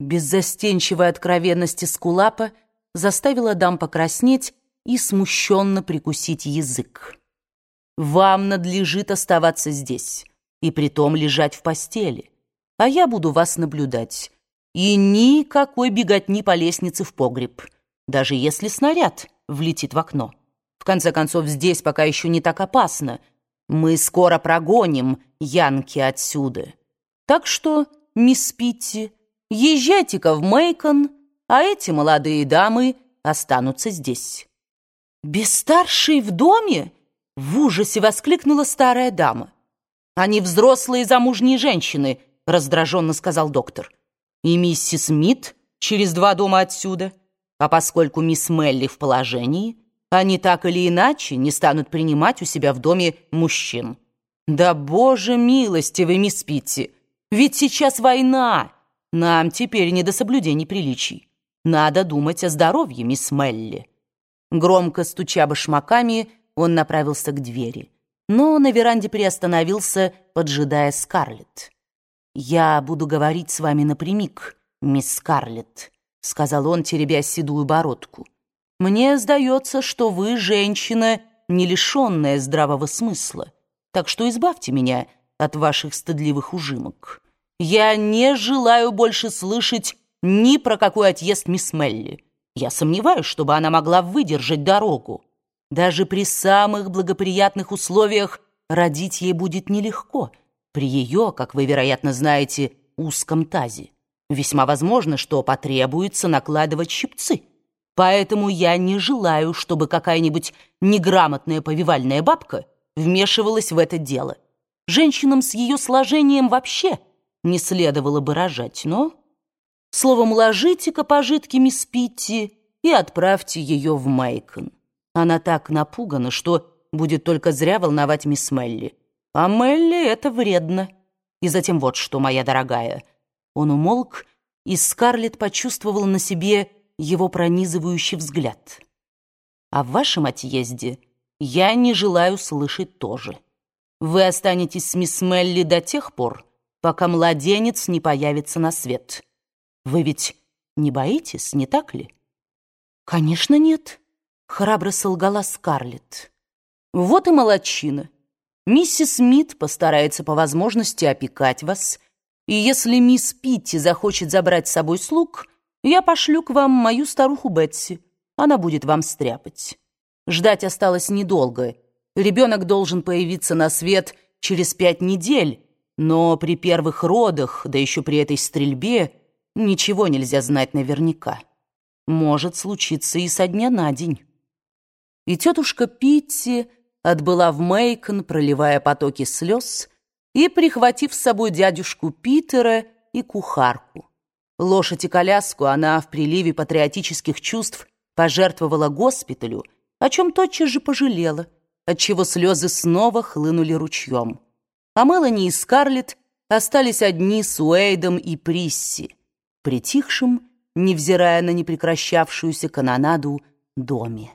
Беззастенчивая откровенность Эскулапа заставила дам покраснеть и смущенно прикусить язык. «Вам надлежит оставаться здесь, и притом лежать в постели, а я буду вас наблюдать. И никакой беготни по лестнице в погреб, даже если снаряд влетит в окно. В конце концов, здесь пока еще не так опасно. Мы скоро прогоним Янки отсюда. Так что, мисс Питти, езжайте-ка в Мейкон, а эти молодые дамы останутся здесь». «Бестарший в доме?» — в ужасе воскликнула старая дама. «Они взрослые замужние женщины», — раздраженно сказал доктор. «И миссис Смит через два дома отсюда. А поскольку мисс Мелли в положении, они так или иначе не станут принимать у себя в доме мужчин». «Да, боже милостивый, мисс Питти, ведь сейчас война. Нам теперь не до соблюдений приличий. Надо думать о здоровье мисс Мелли». Громко стуча башмаками, он направился к двери. Но на веранде приостановился, поджидая Скарлетт. «Я буду говорить с вами напрямик, мисс Скарлетт», — сказал он, теребя седую бородку. «Мне сдается, что вы женщина, не лишенная здравого смысла, так что избавьте меня от ваших стыдливых ужимок. Я не желаю больше слышать ни про какой отъезд мисс Мелли». Я сомневаюсь, чтобы она могла выдержать дорогу. Даже при самых благоприятных условиях родить ей будет нелегко. При ее, как вы, вероятно, знаете, узком тазе. Весьма возможно, что потребуется накладывать щипцы. Поэтому я не желаю, чтобы какая-нибудь неграмотная повивальная бабка вмешивалась в это дело. Женщинам с ее сложением вообще не следовало бы рожать, но... Словом, ложите-ка пожитки мисс Питти и отправьте ее в Майкон. Она так напугана, что будет только зря волновать мисс Мелли. А Мелли это вредно. И затем вот что, моя дорогая. Он умолк, и Скарлетт почувствовала на себе его пронизывающий взгляд. О вашем отъезде я не желаю слышать тоже. Вы останетесь с мисс Мелли до тех пор, пока младенец не появится на свет». Вы ведь не боитесь, не так ли? Конечно, нет, храбро солгала Скарлетт. Вот и молодчина. Миссис Смит постарается по возможности опекать вас, и если мисс Питти захочет забрать с собой слуг, я пошлю к вам мою старуху Бетси. Она будет вам стряпать. Ждать осталось недолго. Ребенок должен появиться на свет через пять недель, но при первых родах, да еще при этой стрельбе, Ничего нельзя знать наверняка. Может случиться и со дня на день. И тетушка Питти отбыла в Мейкон, проливая потоки слез и прихватив с собой дядюшку Питера и кухарку. Лошадь и коляску она в приливе патриотических чувств пожертвовала госпиталю, о чем тотчас же пожалела, отчего слезы снова хлынули ручьем. А Мелани и Скарлетт остались одни с Уэйдом и Присси, притихшем, невзирая на непрекращавшуюся канонаду, доме.